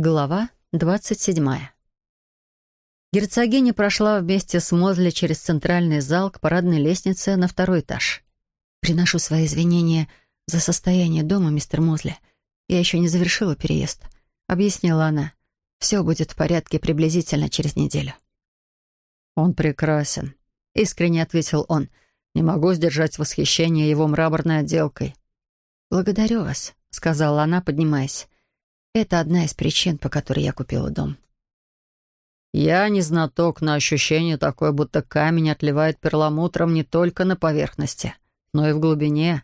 Глава двадцать седьмая. Герцогиня прошла вместе с Мозли через центральный зал к парадной лестнице на второй этаж. «Приношу свои извинения за состояние дома, мистер Мозли. Я еще не завершила переезд», — объяснила она. «Все будет в порядке приблизительно через неделю». «Он прекрасен», — искренне ответил он. «Не могу сдержать восхищение его мраморной отделкой». «Благодарю вас», — сказала она, поднимаясь. Это одна из причин, по которой я купила дом. Я не знаток, но ощущение такое, будто камень отливает перламутром не только на поверхности, но и в глубине.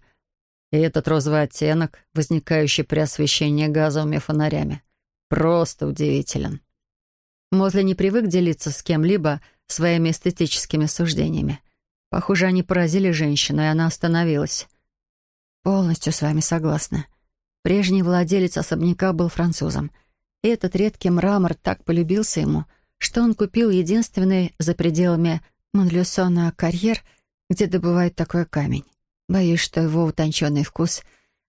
И этот розовый оттенок, возникающий при освещении газовыми фонарями, просто удивителен. Мозли не привык делиться с кем-либо своими эстетическими суждениями. Похоже, они поразили женщину, и она остановилась. «Полностью с вами согласна. Прежний владелец особняка был французом, и этот редкий мрамор так полюбился ему, что он купил единственный за пределами Монлюсона карьер, где добывают такой камень. Боюсь, что его утонченный вкус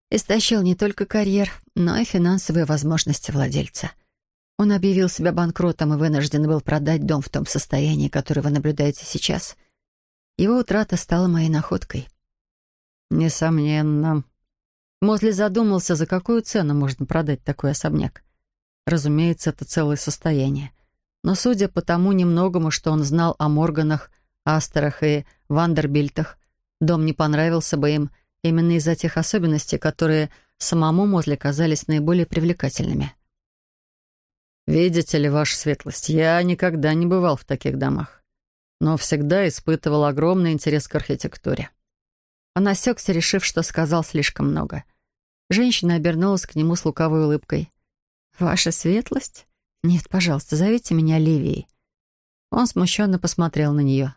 истощил не только карьер, но и финансовые возможности владельца. Он объявил себя банкротом и вынужден был продать дом в том состоянии, которое вы наблюдаете сейчас. Его утрата стала моей находкой. «Несомненно», Мозли задумался, за какую цену можно продать такой особняк. Разумеется, это целое состояние. Но судя по тому немногому, что он знал о Морганах, Астерах и Вандербильтах, дом не понравился бы им именно из-за тех особенностей, которые самому Мозли казались наиболее привлекательными. «Видите ли, ваша светлость, я никогда не бывал в таких домах, но всегда испытывал огромный интерес к архитектуре. Он осекся, решив, что сказал слишком много. Женщина обернулась к нему с лукавой улыбкой. «Ваша светлость? Нет, пожалуйста, зовите меня Ливией». Он смущенно посмотрел на нее.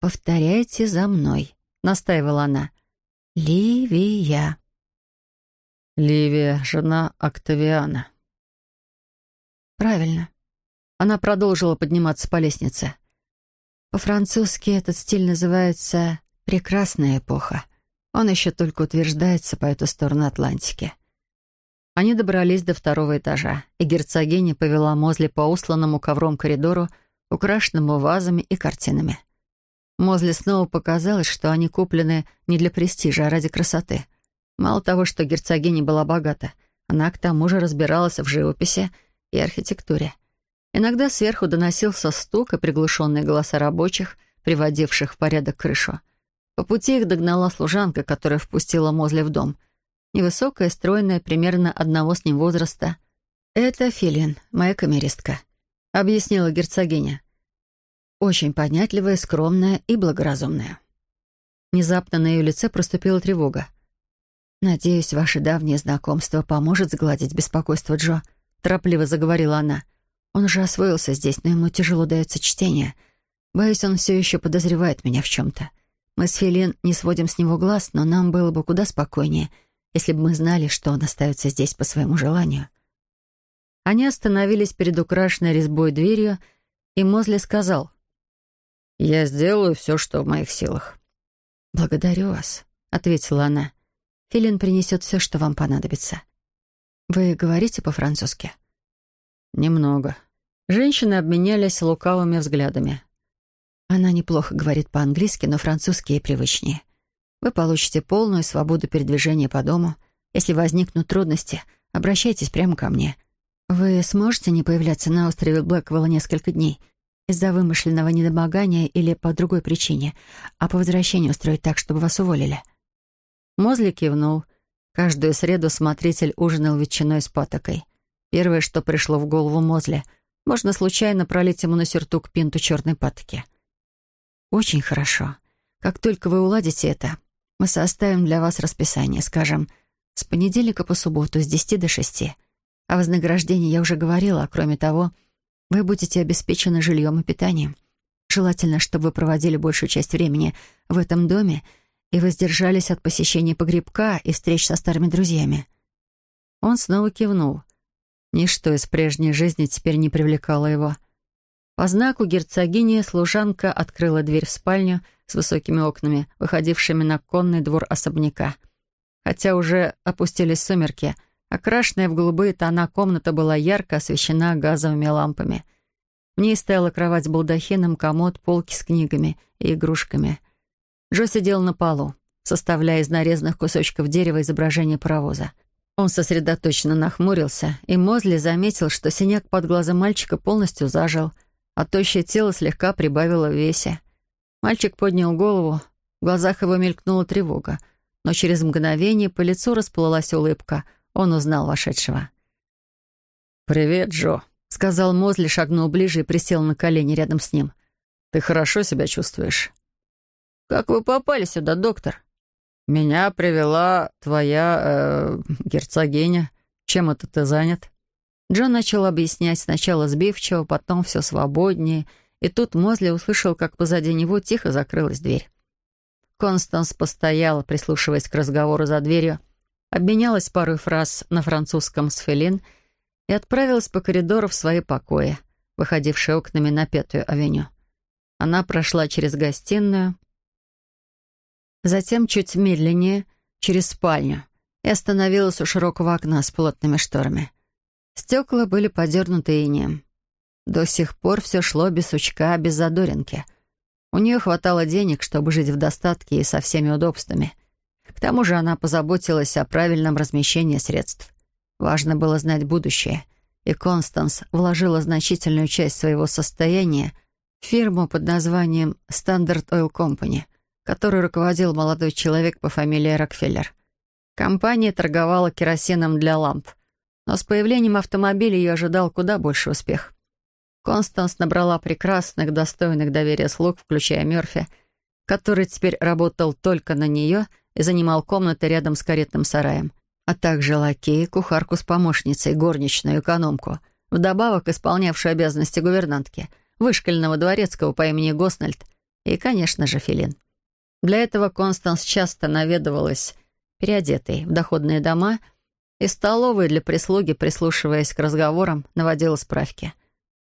«Повторяйте за мной», — настаивала она. «Ливия». «Ливия, жена Октавиана». «Правильно». Она продолжила подниматься по лестнице. По-французски этот стиль называется Прекрасная эпоха. Он еще только утверждается по эту сторону Атлантики. Они добрались до второго этажа, и герцогиня повела Мозли по усланному ковром коридору, украшенному вазами и картинами. Мозли снова показалось, что они куплены не для престижа, а ради красоты. Мало того, что герцогиня была богата, она к тому же разбиралась в живописи и архитектуре. Иногда сверху доносился стук и приглушенные голоса рабочих, приводивших в порядок крышу — по пути их догнала служанка, которая впустила Мозли в дом. Невысокая, стройная, примерно одного с ним возраста. «Это Филин, моя камеристка», — объяснила герцогиня. «Очень поднятливая, скромная и благоразумная». Внезапно на ее лице проступила тревога. «Надеюсь, ваше давнее знакомство поможет сгладить беспокойство Джо», — торопливо заговорила она. «Он уже освоился здесь, но ему тяжело дается чтение. Боюсь, он все еще подозревает меня в чем-то. Мы с Филин не сводим с него глаз, но нам было бы куда спокойнее, если бы мы знали, что он остается здесь по своему желанию. Они остановились перед украшенной резьбой дверью, и Мозли сказал, «Я сделаю все, что в моих силах». «Благодарю вас», — ответила она. «Филин принесет все, что вам понадобится. Вы говорите по-французски?» «Немного». Женщины обменялись лукавыми взглядами. Она неплохо говорит по-английски, но французский ей привычнее. Вы получите полную свободу передвижения по дому. Если возникнут трудности, обращайтесь прямо ко мне. Вы сможете не появляться на острове Блэквелла несколько дней из-за вымышленного недомогания или по другой причине, а по возвращению устроить так, чтобы вас уволили?» Мозли кивнул. Каждую среду смотритель ужинал ветчиной с патокой. Первое, что пришло в голову Мозли, можно случайно пролить ему на сюртук пинту черной патоки. «Очень хорошо. Как только вы уладите это, мы составим для вас расписание, скажем, с понедельника по субботу с 10 до 6. О вознаграждении я уже говорила, а кроме того, вы будете обеспечены жильем и питанием. Желательно, чтобы вы проводили большую часть времени в этом доме и воздержались от посещения погребка и встреч со старыми друзьями». Он снова кивнул. Ничто из прежней жизни теперь не привлекало его. По знаку герцогини служанка открыла дверь в спальню с высокими окнами, выходившими на конный двор особняка. Хотя уже опустились сумерки, Окрашенная в голубые тона комната была ярко освещена газовыми лампами. В ней стояла кровать с балдахином, комод, полки с книгами и игрушками. Джо сидел на полу, составляя из нарезанных кусочков дерева изображение паровоза. Он сосредоточенно нахмурился, и Мозли заметил, что синяк под глазом мальчика полностью зажил, а тощее тело слегка прибавило в весе. Мальчик поднял голову, в глазах его мелькнула тревога, но через мгновение по лицу расплылась улыбка. Он узнал вошедшего. «Привет, Джо», — сказал Мозли, шагнул ближе и присел на колени рядом с ним. «Ты хорошо себя чувствуешь?» «Как вы попали сюда, доктор?» «Меня привела твоя э, герцогиня. Чем это ты занят?» Джон начал объяснять сначала сбивчиво, потом все свободнее, и тут Мозли услышал, как позади него тихо закрылась дверь. Констанс постояла, прислушиваясь к разговору за дверью, обменялась парой фраз на французском с Фелин и отправилась по коридору в свои покои, выходившие окнами на Пятую авеню. Она прошла через гостиную, затем чуть медленнее через спальню и остановилась у широкого окна с плотными шторами. Стекла были подернуты инеем. До сих пор все шло без сучка, без задоринки. У нее хватало денег, чтобы жить в достатке и со всеми удобствами. К тому же она позаботилась о правильном размещении средств. Важно было знать будущее, и Констанс вложила значительную часть своего состояния в фирму под названием Standard Oil Company — которой руководил молодой человек по фамилии Рокфеллер. Компания торговала керосином для ламп, но с появлением автомобиля ее ожидал куда больше успех. Констанс набрала прекрасных, достойных доверия слуг, включая Мёрфи, который теперь работал только на нее и занимал комнаты рядом с каретным сараем, а также лакея, кухарку с помощницей, горничную, экономку, вдобавок исполнявшую обязанности гувернантки, вышкольного дворецкого по имени Госнальд и, конечно же, Филин. Для этого Констанс часто наведывалась переодетой в доходные дома и столовые для прислуги, прислушиваясь к разговорам, наводила справки.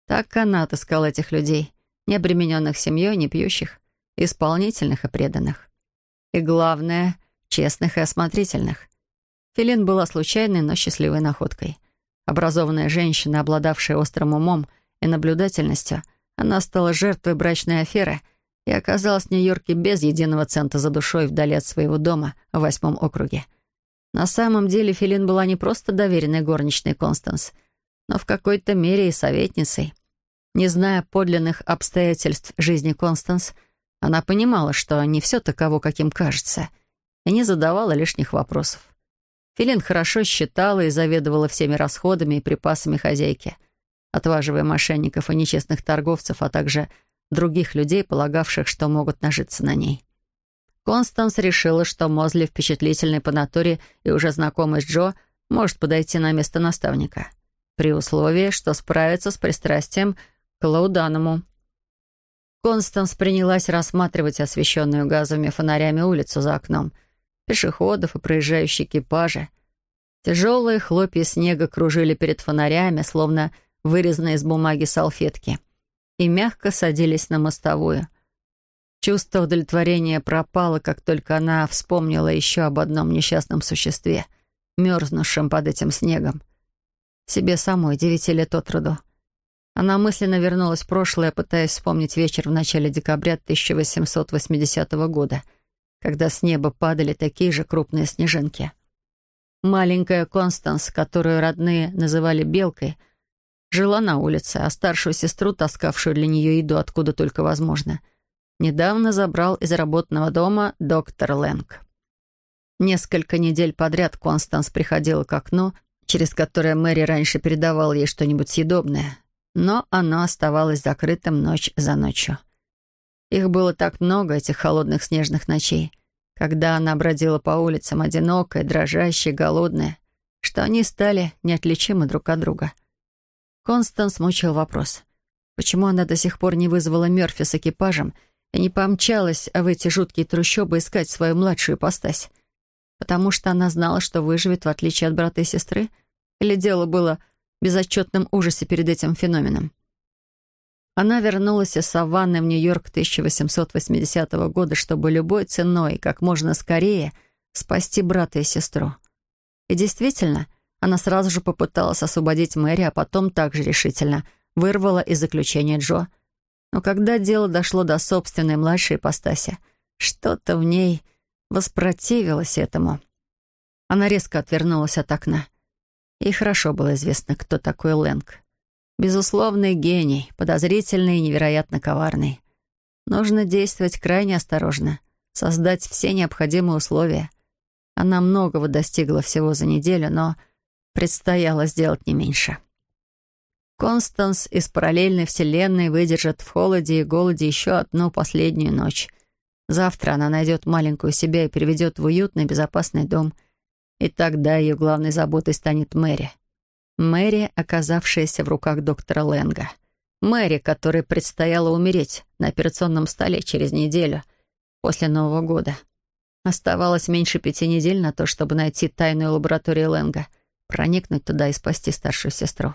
Так она отыскала этих людей, не обремененных семьей, не пьющих, исполнительных и преданных. И главное, честных и осмотрительных. Филин была случайной, но счастливой находкой. Образованная женщина, обладавшая острым умом и наблюдательностью, она стала жертвой брачной аферы — и оказалась в Нью-Йорке без единого цента за душой вдали от своего дома в восьмом округе. На самом деле Филин была не просто доверенной горничной Констанс, но в какой-то мере и советницей. Не зная подлинных обстоятельств жизни Констанс, она понимала, что не все таково, каким кажется, и не задавала лишних вопросов. Филин хорошо считала и заведовала всеми расходами и припасами хозяйки, отваживая мошенников и нечестных торговцев, а также других людей, полагавших, что могут нажиться на ней. Констанс решила, что Мозли, впечатлительный по натуре и уже знакомый с Джо, может подойти на место наставника, при условии, что справится с пристрастием к Лауданому. Констанс принялась рассматривать освещенную газовыми фонарями улицу за окном, пешеходов и проезжающие экипажи. Тяжелые хлопья снега кружили перед фонарями, словно вырезанные из бумаги салфетки — и мягко садились на мостовую. Чувство удовлетворения пропало, как только она вспомнила еще об одном несчастном существе, мерзнувшем под этим снегом. Себе самой, девяти лет от роду. Она мысленно вернулась в прошлое, пытаясь вспомнить вечер в начале декабря 1880 года, когда с неба падали такие же крупные снежинки. Маленькая Констанс, которую родные называли «белкой», Жила на улице, а старшую сестру, таскавшую для нее еду откуда только возможно, недавно забрал из работного дома доктор Лэнг. Несколько недель подряд Констанс приходила к окну, через которое Мэри раньше передавала ей что-нибудь съедобное, но оно оставалось закрытым ночь за ночью. Их было так много, этих холодных снежных ночей, когда она бродила по улицам, одинокая, дрожащая, голодная, что они стали неотличимы друг от друга — Констанс мучил вопрос. Почему она до сих пор не вызвала Мёрфи с экипажем и не помчалась в эти жуткие трущобы искать свою младшую постась? Потому что она знала, что выживет, в отличие от брата и сестры? Или дело было в безотчетном ужасе перед этим феноменом? Она вернулась из Саванны в Нью-Йорк 1880 года, чтобы любой ценой, как можно скорее, спасти брата и сестру. И действительно, Она сразу же попыталась освободить Мэри, а потом также решительно вырвала из заключения Джо. Но когда дело дошло до собственной младшей ипостаси, что-то в ней воспротивилось этому. Она резко отвернулась от окна. Ей хорошо было известно, кто такой Лэнг. Безусловный гений, подозрительный и невероятно коварный. Нужно действовать крайне осторожно, создать все необходимые условия. Она многого достигла всего за неделю, но предстояло сделать не меньше. Констанс из параллельной вселенной выдержит в холоде и голоде еще одну последнюю ночь. Завтра она найдет маленькую себя и переведет в уютный безопасный дом. И тогда ее главной заботой станет Мэри. Мэри, оказавшаяся в руках доктора Лэнга. Мэри, которой предстояло умереть на операционном столе через неделю после Нового года. Оставалось меньше пяти недель на то, чтобы найти тайную лабораторию Лэнга, проникнуть туда и спасти старшую сестру.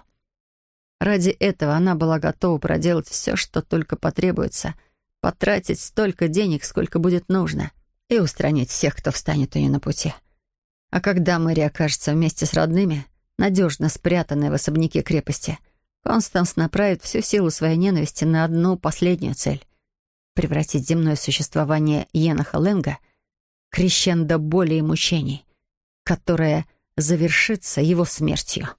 Ради этого она была готова проделать все, что только потребуется, потратить столько денег, сколько будет нужно, и устранить всех, кто встанет у нее на пути. А когда Мэри окажется вместе с родными, надежно спрятанная в особняке крепости, Констанс направит всю силу своей ненависти на одну последнюю цель — превратить земное существование Йенаха Ленга крещендо боли и мучений, которое завершится его смертью.